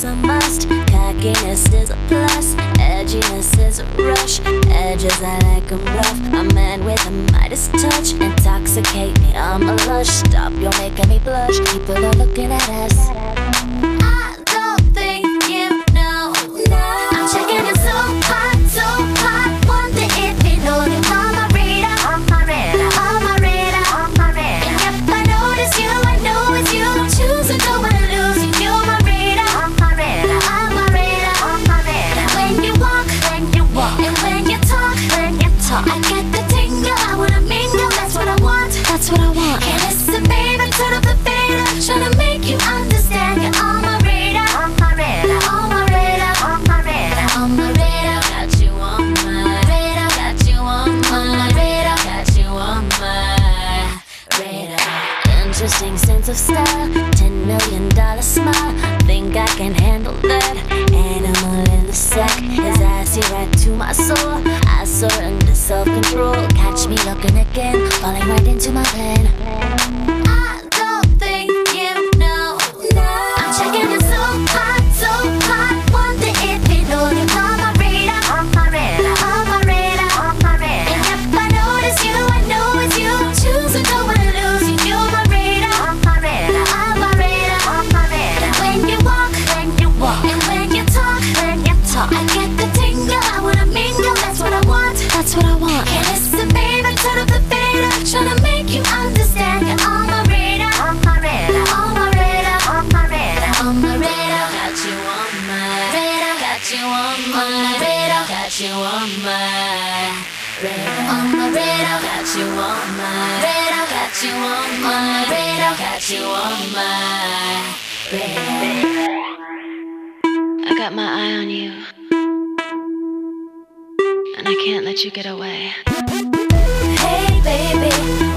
is a must, cockiness is a plus, edginess is a rush. Edges I like them rough. A man with a Midas touch, intoxicate me. I'm a lush. Stop, you're making me blush. People are looking at us. Interesting sense of style. Ten million dollar smile. Think I can handle that. Animal in the sack. His eyes see right to my soul. I surrender self control. Catch me looking again. Falling right into my plan. you you on my radar. On my radar. Got you on my radar. Got you on my radar. Got you on my radar. I got my eye on you. And I can't let you get away. Hey, baby.